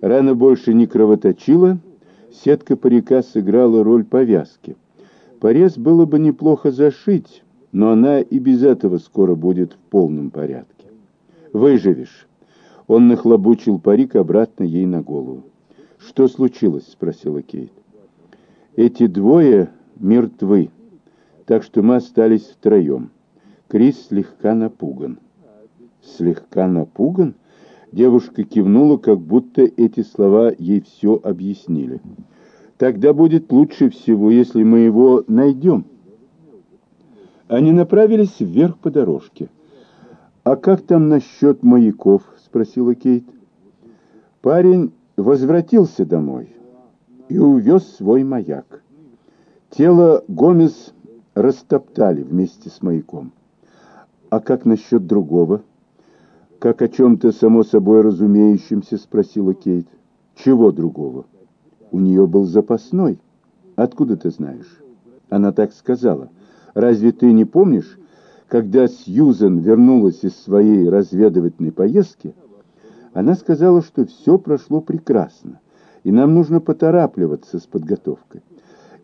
Рана больше не кровоточила, сетка парика сыграла роль повязки. Порез было бы неплохо зашить, но она и без этого скоро будет в полном порядке. Выживешь. Он нахлобучил парик обратно ей на голову. «Что случилось?» — спросила Кейт. «Эти двое мертвы, так что мы остались втроем. Крис слегка напуган». «Слегка напуган?» Девушка кивнула, как будто эти слова ей все объяснили. «Тогда будет лучше всего, если мы его найдем». Они направились вверх по дорожке. «А как там насчет маяков?» — спросила Кейт. Парень возвратился домой и увез свой маяк. Тело Гомес растоптали вместе с маяком. «А как насчет другого?» «Как о чем-то само собой разумеющемся?» — спросила Кейт. «Чего другого?» «У нее был запасной. Откуда ты знаешь?» Она так сказала. «Разве ты не помнишь, когда Сьюзен вернулась из своей разведывательной поездки, она сказала, что все прошло прекрасно, и нам нужно поторапливаться с подготовкой.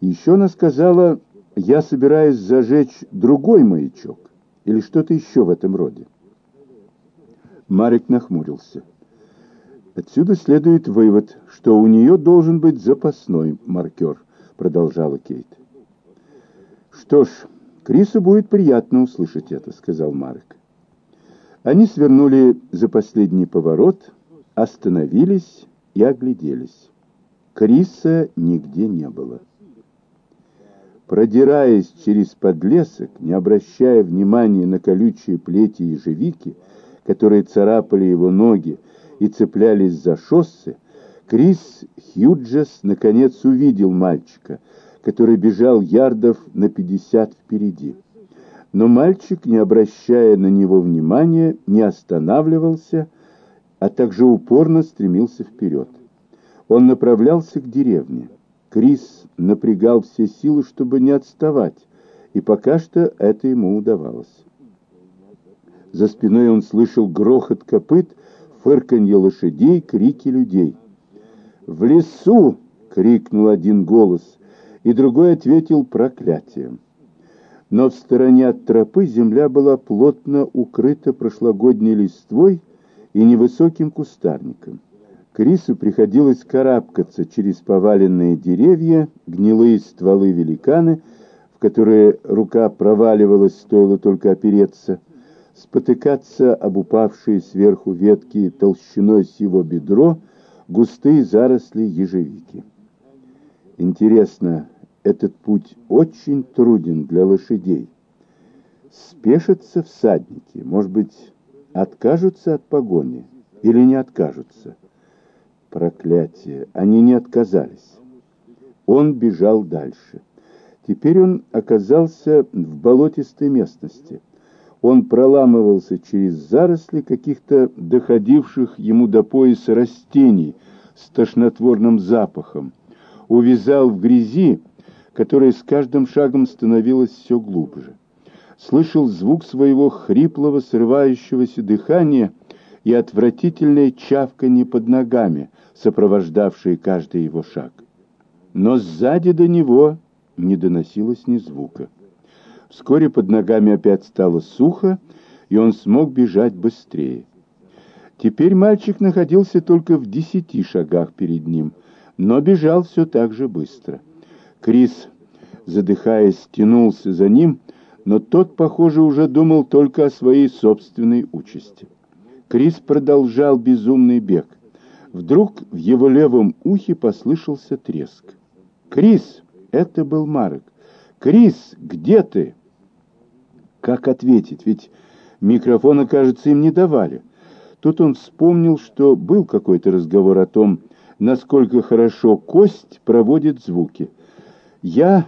Еще она сказала, я собираюсь зажечь другой маячок, или что-то еще в этом роде. Марик нахмурился. Отсюда следует вывод, что у нее должен быть запасной маркер, продолжала Кейт. Что ж, Крису будет приятно услышать это, сказал Марк. Они свернули за последний поворот, остановились и огляделись. Криса нигде не было. Продираясь через подлесок, не обращая внимания на колючие плети ежевики, которые царапали его ноги и цеплялись за шоссе, Крис Хьюджес наконец увидел мальчика, который бежал ярдов на пятьдесят впереди. Но мальчик, не обращая на него внимания, не останавливался, а также упорно стремился вперед. Он направлялся к деревне. Крис напрягал все силы, чтобы не отставать, и пока что это ему удавалось. За спиной он слышал грохот копыт, фырканье лошадей, крики людей. «В лесу!» — крикнул один голос, и другой ответил проклятием. Но в стороне от тропы земля была плотно укрыта прошлогодней листвой и невысоким кустарником. Крису приходилось карабкаться через поваленные деревья, гнилые стволы великаны, в которые рука проваливалась, стоило только опереться, спотыкаться об упавшие сверху ветки толщиной с его бедро, густые заросли ежевики. Интересно, этот путь очень труден для лошадей. Спешатся всадники, может быть, откажутся от погони или не откажутся. Проклятие, они не отказались. Он бежал дальше. Теперь он оказался в болотистой местности. Он проламывался через заросли каких-то доходивших ему до пояса растений с тошнотворным запахом, увязал в грязи, которая с каждым шагом становилась все глубже. Слышал звук своего хриплого, срывающегося дыхания и отвратительное чавканье под ногами, сопровождавшее каждый его шаг. Но сзади до него не доносилось ни звука. Вскоре под ногами опять стало сухо, и он смог бежать быстрее. Теперь мальчик находился только в десяти шагах перед ним, но бежал все так же быстро. Крис, задыхаясь, тянулся за ним, но тот, похоже, уже думал только о своей собственной участи. Крис продолжал безумный бег. Вдруг в его левом ухе послышался треск. «Крис!» — это был Марк. «Крис, где ты?» Как ответить? Ведь микрофона, кажется, им не давали. Тут он вспомнил, что был какой-то разговор о том, насколько хорошо кость проводит звуки. «Я...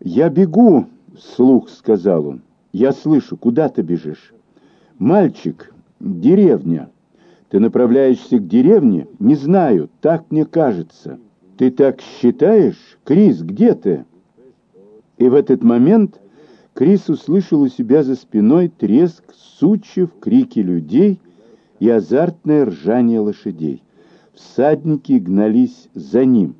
я бегу!» — вслух сказал он. «Я слышу, куда ты бежишь?» «Мальчик, деревня. Ты направляешься к деревне? Не знаю, так мне кажется. Ты так считаешь? Крис, где ты?» И в этот момент Крис услышал у себя за спиной треск сучьев, крики людей и азартное ржание лошадей. всадники гнались за ним,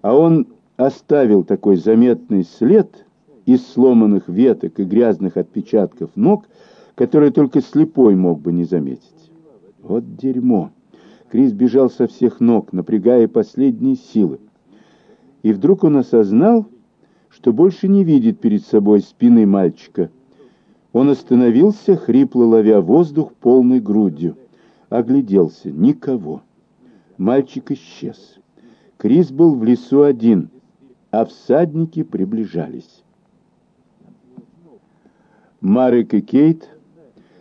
а он оставил такой заметный след из сломанных веток и грязных отпечатков ног, который только слепой мог бы не заметить. Вот дерьмо! Крис бежал со всех ног, напрягая последние силы. И вдруг он осознал, что больше не видит перед собой спины мальчика. Он остановился, хрипло ловя воздух полной грудью. Огляделся. Никого. Мальчик исчез. Крис был в лесу один, а всадники приближались. Марек и Кейт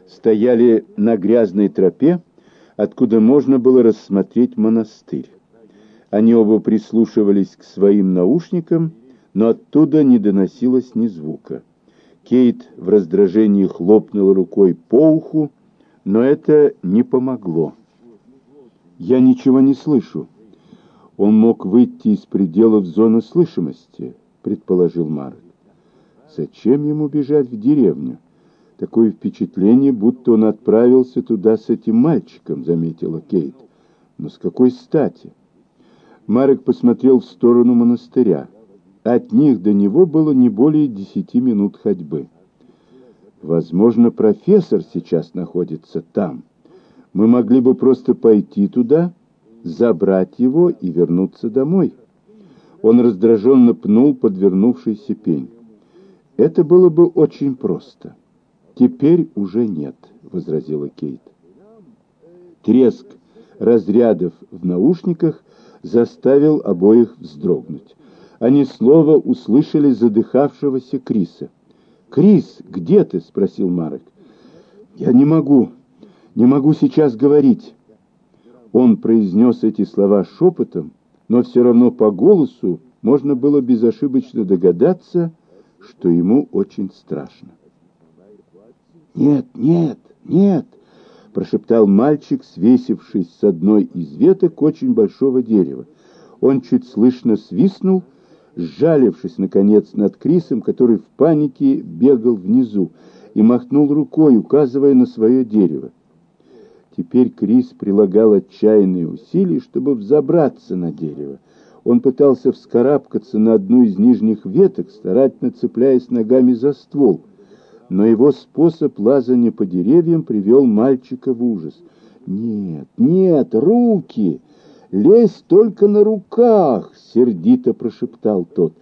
стояли на грязной тропе, откуда можно было рассмотреть монастырь. Они оба прислушивались к своим наушникам, но оттуда не доносилось ни звука. Кейт в раздражении хлопнула рукой по уху, но это не помогло. «Я ничего не слышу». «Он мог выйти из пределов зоны слышимости», — предположил Марк. «Зачем ему бежать в деревню?» Такое впечатление, будто он отправился туда с этим мальчиком, заметила Кейт. Но с какой стати? Марек посмотрел в сторону монастыря. От них до него было не более десяти минут ходьбы. Возможно, профессор сейчас находится там. Мы могли бы просто пойти туда, забрать его и вернуться домой. Он раздраженно пнул подвернувшийся пень. Это было бы очень просто. «Теперь уже нет», — возразила Кейт. Треск разрядов в наушниках заставил обоих вздрогнуть. Они снова услышали задыхавшегося Криса. «Крис, где ты?» — спросил Марек. «Я не могу, не могу сейчас говорить». Он произнес эти слова шепотом, но все равно по голосу можно было безошибочно догадаться, что ему очень страшно. «Нет, нет, нет!» — прошептал мальчик, свесившись с одной из веток очень большого дерева. Он чуть слышно свистнул, сжалившись, наконец, над Крисом, который в панике бегал внизу, и махнул рукой, указывая на свое дерево. Теперь Крис прилагал отчаянные усилия, чтобы взобраться на дерево. Он пытался вскарабкаться на одну из нижних веток, старательно цепляясь ногами за ствол — но его способ лазания по деревьям привел мальчика в ужас. «Нет, нет, руки! Лезь только на руках!» — сердито прошептал тот.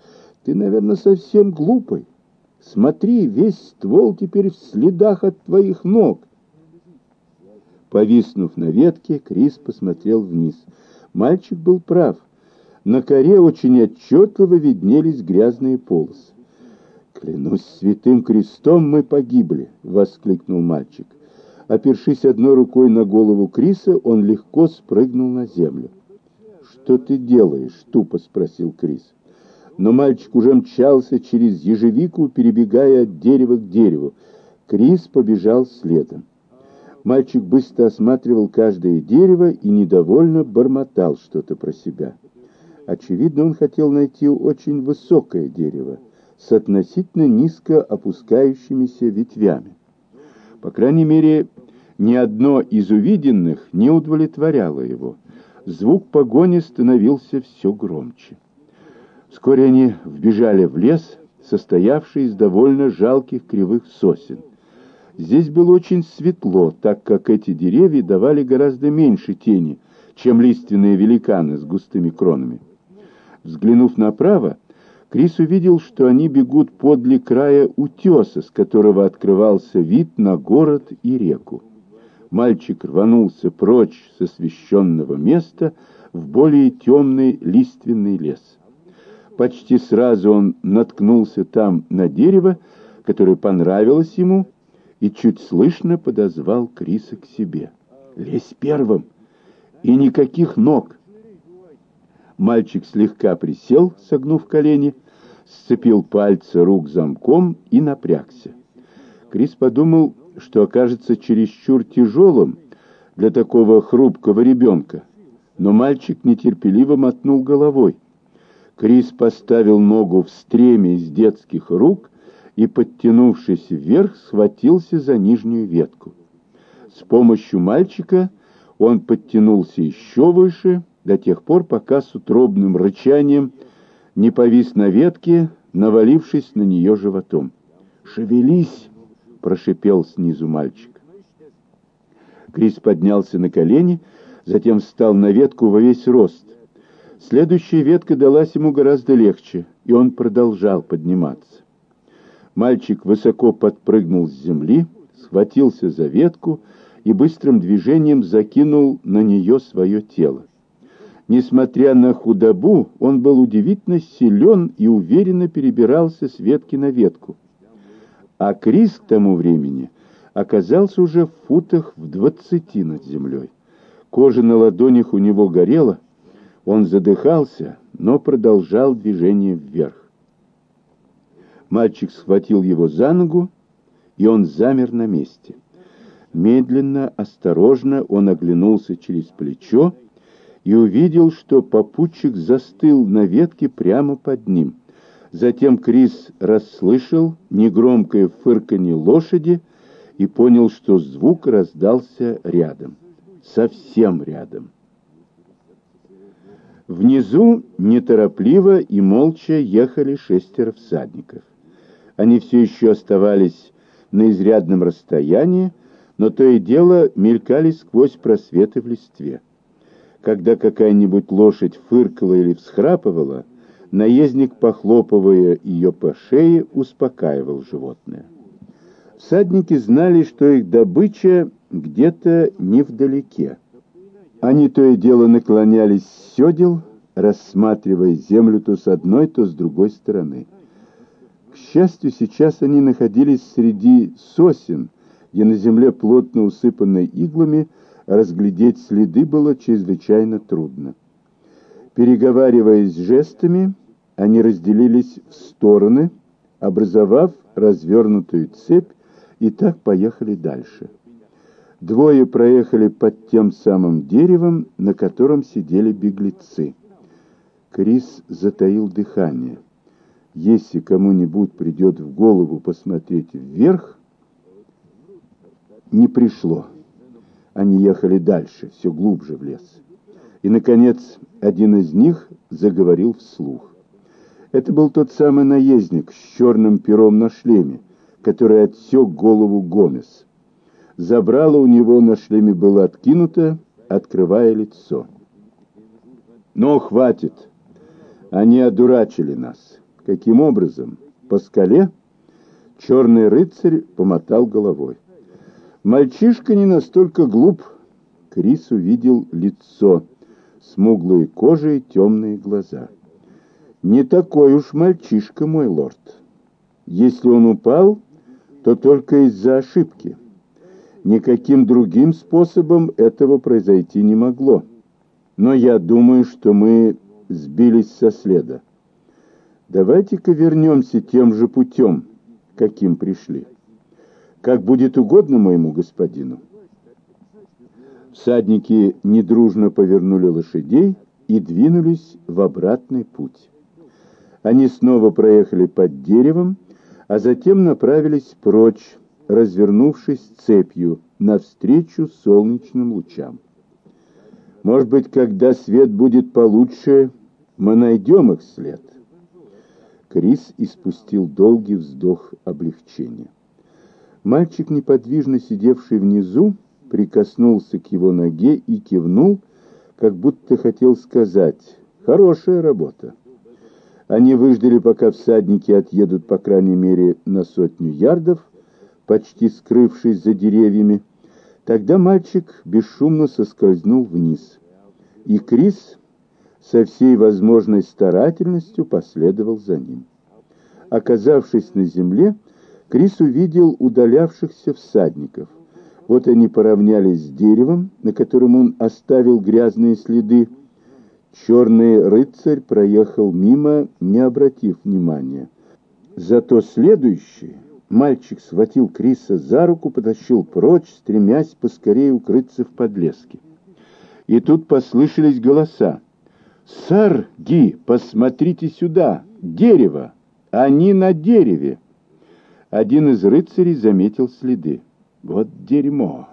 «Ты, наверное, совсем глупый. Смотри, весь ствол теперь в следах от твоих ног». Повиснув на ветке, Крис посмотрел вниз. Мальчик был прав. На коре очень отчетливо виднелись грязные полосы. «Клянусь святым крестом, мы погибли!» — воскликнул мальчик. Опершись одной рукой на голову Криса, он легко спрыгнул на землю. «Что ты делаешь?» — тупо спросил Крис. Но мальчик уже мчался через ежевику, перебегая от дерева к дереву. Крис побежал следом. Мальчик быстро осматривал каждое дерево и недовольно бормотал что-то про себя. Очевидно, он хотел найти очень высокое дерево с относительно низко опускающимися ветвями. По крайней мере, ни одно из увиденных не удовлетворяло его. Звук погони становился все громче. Вскоре они вбежали в лес, состоявший из довольно жалких кривых сосен. Здесь было очень светло, так как эти деревья давали гораздо меньше тени, чем лиственные великаны с густыми кронами. Взглянув направо, Крис увидел, что они бегут подле края утеса, с которого открывался вид на город и реку. Мальчик рванулся прочь с освещенного места в более темный лиственный лес. Почти сразу он наткнулся там на дерево, которое понравилось ему, и чуть слышно подозвал Криса к себе. «Лезь первым! И никаких ног!» Мальчик слегка присел, согнув колени, сцепил пальцы рук замком и напрягся. Крис подумал, что окажется чересчур тяжелым для такого хрупкого ребенка, но мальчик нетерпеливо мотнул головой. Крис поставил ногу в стреме из детских рук и, подтянувшись вверх, схватился за нижнюю ветку. С помощью мальчика он подтянулся еще выше до тех пор, пока с утробным рычанием не повис на ветке, навалившись на нее животом. «Шевелись!» — прошипел снизу мальчик. Крис поднялся на колени, затем встал на ветку во весь рост. Следующая ветка далась ему гораздо легче, и он продолжал подниматься. Мальчик высоко подпрыгнул с земли, схватился за ветку и быстрым движением закинул на нее свое тело. Несмотря на худобу, он был удивительно силен и уверенно перебирался с ветки на ветку. А Крис к тому времени оказался уже в футах в двадцати над землей. Кожа на ладонях у него горела, он задыхался, но продолжал движение вверх. Мальчик схватил его за ногу, и он замер на месте. Медленно, осторожно он оглянулся через плечо и увидел, что попутчик застыл на ветке прямо под ним. Затем Крис расслышал негромкое фырканье лошади и понял, что звук раздался рядом, совсем рядом. Внизу неторопливо и молча ехали шестеро всадников. Они все еще оставались на изрядном расстоянии, но то и дело мелькали сквозь просветы в листве. Когда какая-нибудь лошадь фыркала или всхрапывала, наездник, похлопывая ее по шее, успокаивал животное. Всадники знали, что их добыча где-то невдалеке. Они то и дело наклонялись с седел, рассматривая землю то с одной, то с другой стороны. К счастью, сейчас они находились среди сосен, где на земле, плотно усыпанной иглами, разглядеть следы было чрезвычайно трудно. Переговариваясь жестами, они разделились в стороны, образовав развернутую цепь, и так поехали дальше. Двое проехали под тем самым деревом, на котором сидели беглецы. Крис затаил дыхание. Если кому-нибудь придет в голову посмотреть вверх, не пришло. Они ехали дальше, все глубже в лес. И, наконец, один из них заговорил вслух. Это был тот самый наездник с черным пером на шлеме, который отсек голову Гомес. Забрало у него на шлеме было откинуто, открывая лицо. «Но хватит! Они одурачили нас. Каким образом? По скале?» Черный рыцарь помотал головой. Мальчишка не настолько глуп. Крис увидел лицо, смуглые кожи и темные глаза. Не такой уж мальчишка, мой лорд. Если он упал, то только из-за ошибки. Никаким другим способом этого произойти не могло. Но я думаю, что мы сбились со следа. Давайте-ка вернемся тем же путем, каким пришли как будет угодно моему господину. Всадники недружно повернули лошадей и двинулись в обратный путь. Они снова проехали под деревом, а затем направились прочь, развернувшись цепью навстречу солнечным лучам. Может быть, когда свет будет получше, мы найдем их след. Крис испустил долгий вздох облегчения. Мальчик, неподвижно сидевший внизу, прикоснулся к его ноге и кивнул, как будто хотел сказать «Хорошая работа». Они выждали, пока всадники отъедут, по крайней мере, на сотню ярдов, почти скрывшись за деревьями. Тогда мальчик бесшумно соскользнул вниз. И Крис со всей возможной старательностью последовал за ним. Оказавшись на земле, Крис увидел удалявшихся всадников. Вот они поравнялись с деревом, на котором он оставил грязные следы. Черный рыцарь проехал мимо, не обратив внимания. Зато следующий мальчик схватил Криса за руку, потащил прочь, стремясь поскорее укрыться в подлеске. И тут послышались голоса. «Сэр Ги, посмотрите сюда! Дерево! Они на дереве!» Один из рыцарей заметил следы. Вот дерьмо!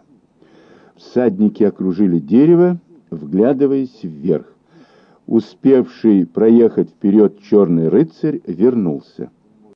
Всадники окружили дерево, вглядываясь вверх. Успевший проехать вперед черный рыцарь вернулся.